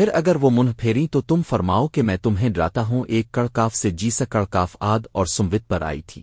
پھر اگر وہ منہ پھیری تو تم فرماؤ کہ میں تمہیں ڈراتا ہوں، ایک کڑکاف سے جیسا کڑکاف آد اور سموت پر آئی تھی۔